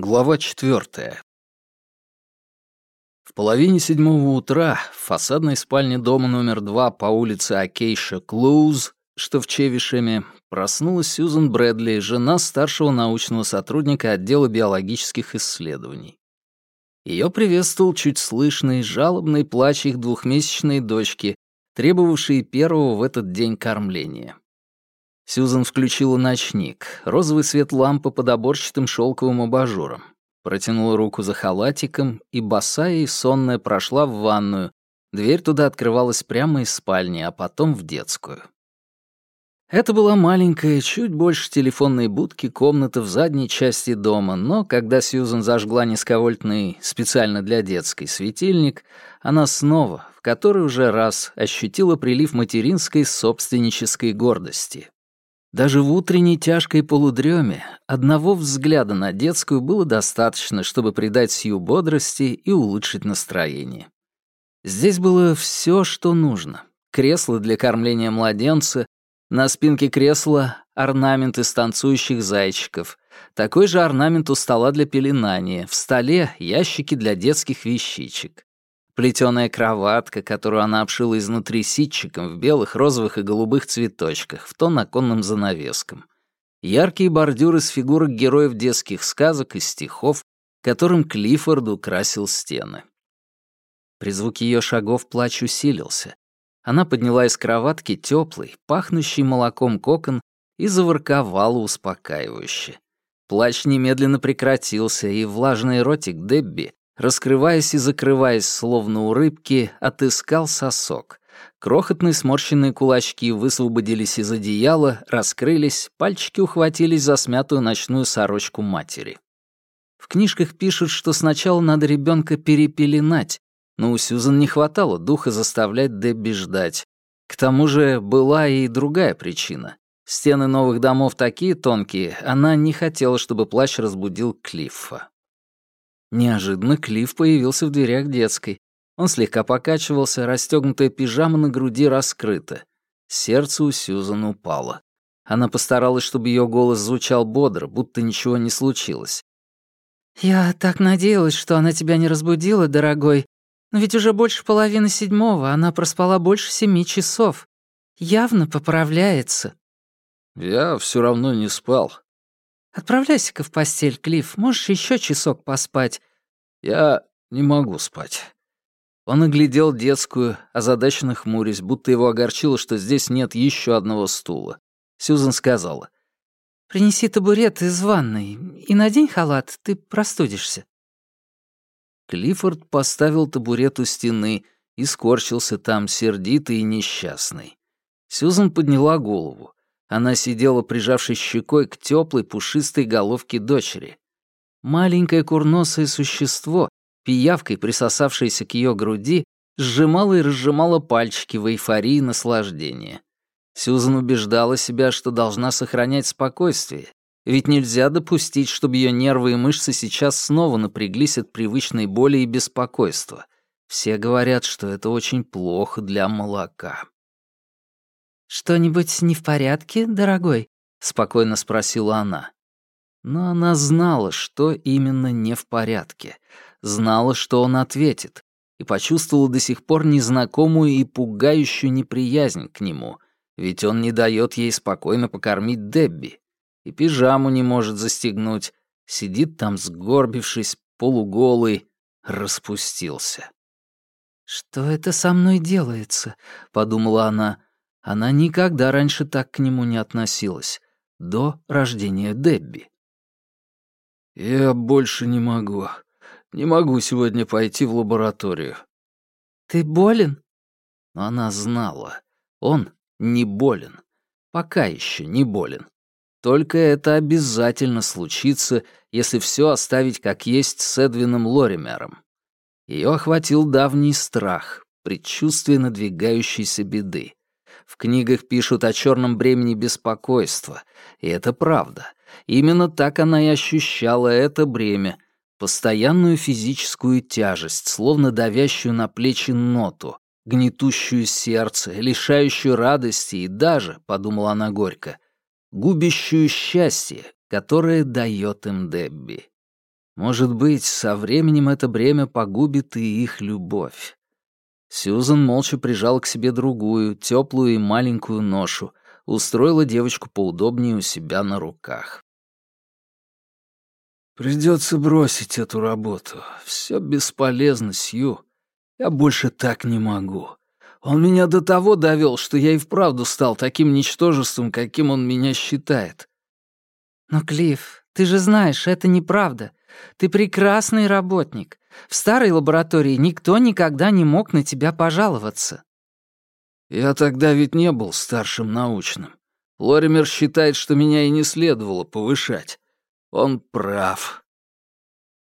Глава четвертая. В половине седьмого утра в фасадной спальне дома номер два по улице Акейша Клоуз, что в Чевишеме, проснулась Сьюзен Брэдли, жена старшего научного сотрудника отдела биологических исследований. Ее приветствовал чуть слышный, жалобный плач их двухмесячной дочки, требовавшей первого в этот день кормления. Сьюзан включила ночник, розовый свет лампы под оборчатым шелковым абажуром. Протянула руку за халатиком, и босая и сонная прошла в ванную. Дверь туда открывалась прямо из спальни, а потом в детскую. Это была маленькая, чуть больше телефонной будки комната в задней части дома, но когда Сьюзан зажгла низковольтный, специально для детской, светильник, она снова, в который уже раз, ощутила прилив материнской собственнической гордости. Даже в утренней тяжкой полудреме одного взгляда на детскую было достаточно, чтобы придать Сью бодрости и улучшить настроение. Здесь было все, что нужно. Кресло для кормления младенца, на спинке кресла орнамент из танцующих зайчиков, такой же орнамент у стола для пеленания, в столе ящики для детских вещичек плетеная кроватка, которую она обшила изнутри ситчиком в белых, розовых и голубых цветочках, в тон оконным занавескам. Яркие бордюры с фигурок героев детских сказок и стихов, которым Клиффорд украсил стены. При звуке ее шагов плач усилился. Она подняла из кроватки теплый, пахнущий молоком кокон и заворковала успокаивающе. Плач немедленно прекратился, и влажный ротик Дебби раскрываясь и закрываясь, словно у рыбки, отыскал сосок. Крохотные сморщенные кулачки высвободились из одеяла, раскрылись, пальчики ухватились за смятую ночную сорочку матери. В книжках пишут, что сначала надо ребенка перепеленать, но у Сьюзан не хватало духа заставлять Дебби ждать. К тому же была и другая причина. Стены новых домов такие тонкие, она не хотела, чтобы плащ разбудил Клиффа. Неожиданно Клифф появился в дверях детской. Он слегка покачивался, расстегнутая пижама на груди раскрыта. Сердце у Сьюзан упало. Она постаралась, чтобы ее голос звучал бодро, будто ничего не случилось. «Я так надеялась, что она тебя не разбудила, дорогой. Но ведь уже больше половины седьмого, она проспала больше семи часов. Явно поправляется». «Я все равно не спал», Отправляйся-ка в постель, Клифф, можешь еще часок поспать». «Я не могу спать». Он оглядел детскую, озадаченно хмурясь, будто его огорчило, что здесь нет еще одного стула. Сьюзан сказала. «Принеси табурет из ванной и надень халат, ты простудишься». Клиффорд поставил табурет у стены и скорчился там, сердитый и несчастный. Сьюзан подняла голову. Она сидела, прижавшись щекой к теплой пушистой головке дочери. Маленькое курносое существо, пиявкой присосавшееся к ее груди, сжимало и разжимало пальчики в эйфории наслаждения. Сьюзан убеждала себя, что должна сохранять спокойствие, ведь нельзя допустить, чтобы ее нервы и мышцы сейчас снова напряглись от привычной боли и беспокойства. Все говорят, что это очень плохо для молока. «Что-нибудь не в порядке, дорогой?» — спокойно спросила она. Но она знала, что именно не в порядке. Знала, что он ответит, и почувствовала до сих пор незнакомую и пугающую неприязнь к нему, ведь он не дает ей спокойно покормить Дебби, и пижаму не может застегнуть, сидит там сгорбившись, полуголый, распустился. «Что это со мной делается?» — подумала она. Она никогда раньше так к нему не относилась. До рождения Дебби. «Я больше не могу. Не могу сегодня пойти в лабораторию». «Ты болен?» Но она знала. Он не болен. Пока еще не болен. Только это обязательно случится, если все оставить как есть с Эдвином Лоримером. Ее охватил давний страх, предчувствие надвигающейся беды. В книгах пишут о черном бремени беспокойства, и это правда. Именно так она и ощущала это бремя, постоянную физическую тяжесть, словно давящую на плечи ноту, гнетущую сердце, лишающую радости и даже, подумала она горько, губящую счастье, которое дает им Дебби. Может быть, со временем это бремя погубит и их любовь. Сьюзан молча прижала к себе другую, теплую и маленькую ношу, устроила девочку поудобнее у себя на руках. «Придется бросить эту работу. Все бесполезно, Сью. Я больше так не могу. Он меня до того довел, что я и вправду стал таким ничтожеством, каким он меня считает». «Но, Клифф, ты же знаешь, это неправда. Ты прекрасный работник. В старой лаборатории никто никогда не мог на тебя пожаловаться». «Я тогда ведь не был старшим научным. Лоример считает, что меня и не следовало повышать. Он прав».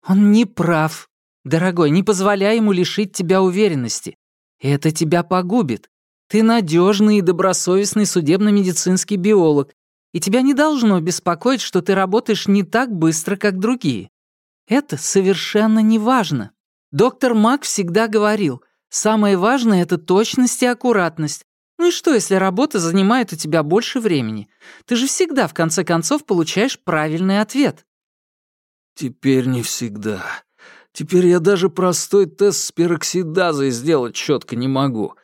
«Он не прав. Дорогой, не позволяй ему лишить тебя уверенности. Это тебя погубит. Ты надежный и добросовестный судебно-медицинский биолог, и тебя не должно беспокоить, что ты работаешь не так быстро, как другие. Это совершенно не важно. Доктор Мак всегда говорил, самое важное — это точность и аккуратность. Ну и что, если работа занимает у тебя больше времени? Ты же всегда, в конце концов, получаешь правильный ответ. Теперь не всегда. Теперь я даже простой тест с пероксидазой сделать четко не могу.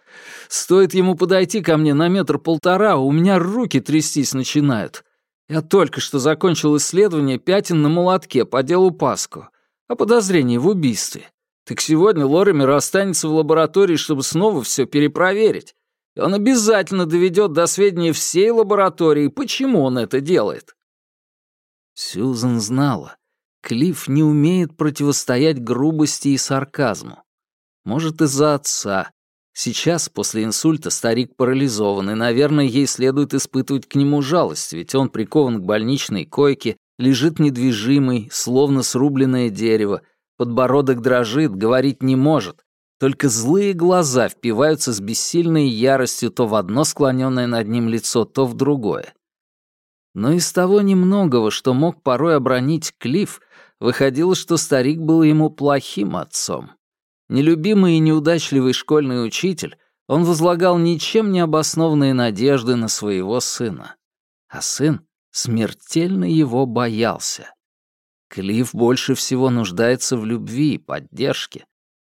Стоит ему подойти ко мне на метр-полтора, у меня руки трястись начинают. Я только что закончил исследование пятен на молотке по делу Паску о подозрении в убийстве. Так сегодня Лоремер останется в лаборатории, чтобы снова все перепроверить. И он обязательно доведет до сведения всей лаборатории, почему он это делает. Сьюзен знала. Клифф не умеет противостоять грубости и сарказму. Может, из-за отца, Сейчас, после инсульта, старик парализован, и, наверное, ей следует испытывать к нему жалость, ведь он прикован к больничной койке, лежит недвижимый, словно срубленное дерево, подбородок дрожит, говорить не может, только злые глаза впиваются с бессильной яростью то в одно склоненное над ним лицо, то в другое. Но из того немногого, что мог порой обронить Клифф, выходило, что старик был ему плохим отцом. Нелюбимый и неудачливый школьный учитель, он возлагал ничем не обоснованные надежды на своего сына. А сын смертельно его боялся. Клифф больше всего нуждается в любви и поддержке.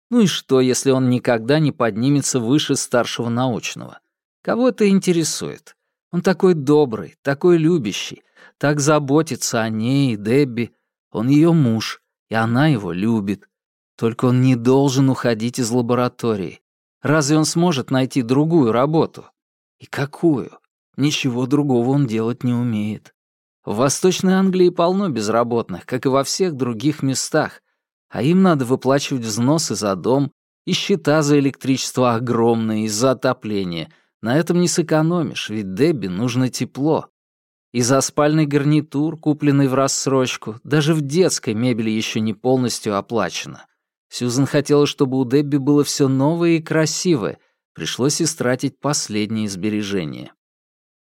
Ну и что, если он никогда не поднимется выше старшего научного? Кого это интересует? Он такой добрый, такой любящий, так заботится о ней и Дебби. Он ее муж, и она его любит. Только он не должен уходить из лаборатории. Разве он сможет найти другую работу? И какую? Ничего другого он делать не умеет. В Восточной Англии полно безработных, как и во всех других местах, а им надо выплачивать взносы за дом, и счета за электричество огромные из-за отопления. На этом не сэкономишь, ведь Дебби нужно тепло. И за спальный гарнитур, купленный в рассрочку, даже в детской мебели еще не полностью оплачено. Сьюзен хотела, чтобы у Дебби было все новое и красивое. Пришлось истратить последние сбережения.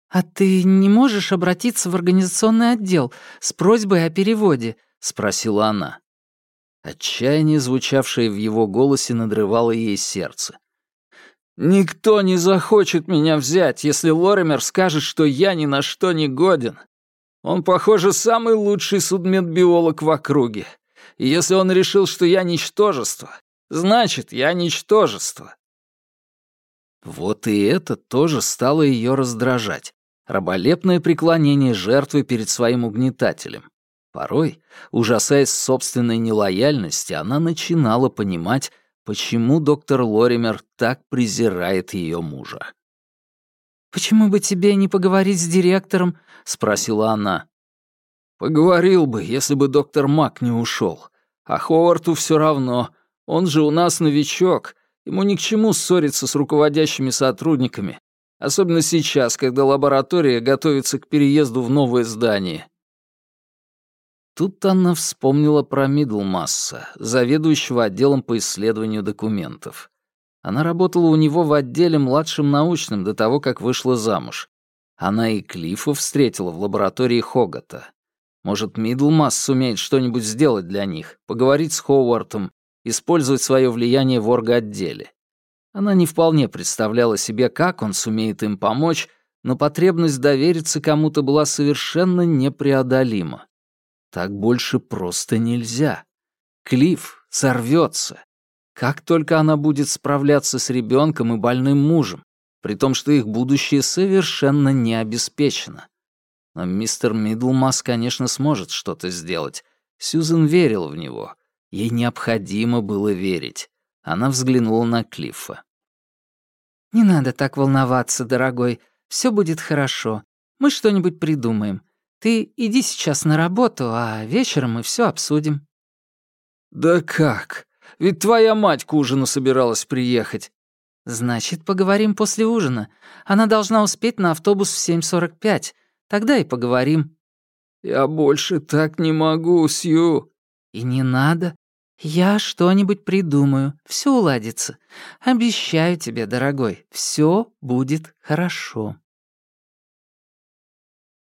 «А ты не можешь обратиться в организационный отдел с просьбой о переводе?» — спросила она. Отчаяние, звучавшее в его голосе, надрывало ей сердце. «Никто не захочет меня взять, если Лоремер скажет, что я ни на что не годен. Он, похоже, самый лучший судмедбиолог в округе. И если он решил, что я ничтожество, значит, я ничтожество. Вот и это тоже стало ее раздражать. Раболепное преклонение жертвы перед своим угнетателем. Порой, ужасаясь собственной нелояльности, она начинала понимать, почему доктор Лоример так презирает ее мужа. «Почему бы тебе не поговорить с директором?» — спросила она. Поговорил бы, если бы доктор Мак не ушел. А Ховарту все равно. Он же у нас новичок. Ему ни к чему ссориться с руководящими сотрудниками. Особенно сейчас, когда лаборатория готовится к переезду в новое здание. Тут она вспомнила про Мидлмасса, заведующего отделом по исследованию документов. Она работала у него в отделе младшим научным до того, как вышла замуж. Она и Клиффа встретила в лаборатории Хогата. Может, Мидлмас сумеет что-нибудь сделать для них, поговорить с Ховартом, использовать свое влияние в орготделе. Она не вполне представляла себе, как он сумеет им помочь, но потребность довериться кому-то была совершенно непреодолима. Так больше просто нельзя. Клифф сорвется. Как только она будет справляться с ребенком и больным мужем, при том, что их будущее совершенно не обеспечено. Но мистер Мидлмас, конечно, сможет что-то сделать. Сьюзен верил в него. Ей необходимо было верить. Она взглянула на Клиффа. «Не надо так волноваться, дорогой. Все будет хорошо. Мы что-нибудь придумаем. Ты иди сейчас на работу, а вечером мы все обсудим». «Да как? Ведь твоя мать к ужину собиралась приехать». «Значит, поговорим после ужина. Она должна успеть на автобус в 7.45. Тогда и поговорим». «Я больше так не могу, Сью». «И не надо. Я что-нибудь придумаю, все уладится. Обещаю тебе, дорогой, все будет хорошо.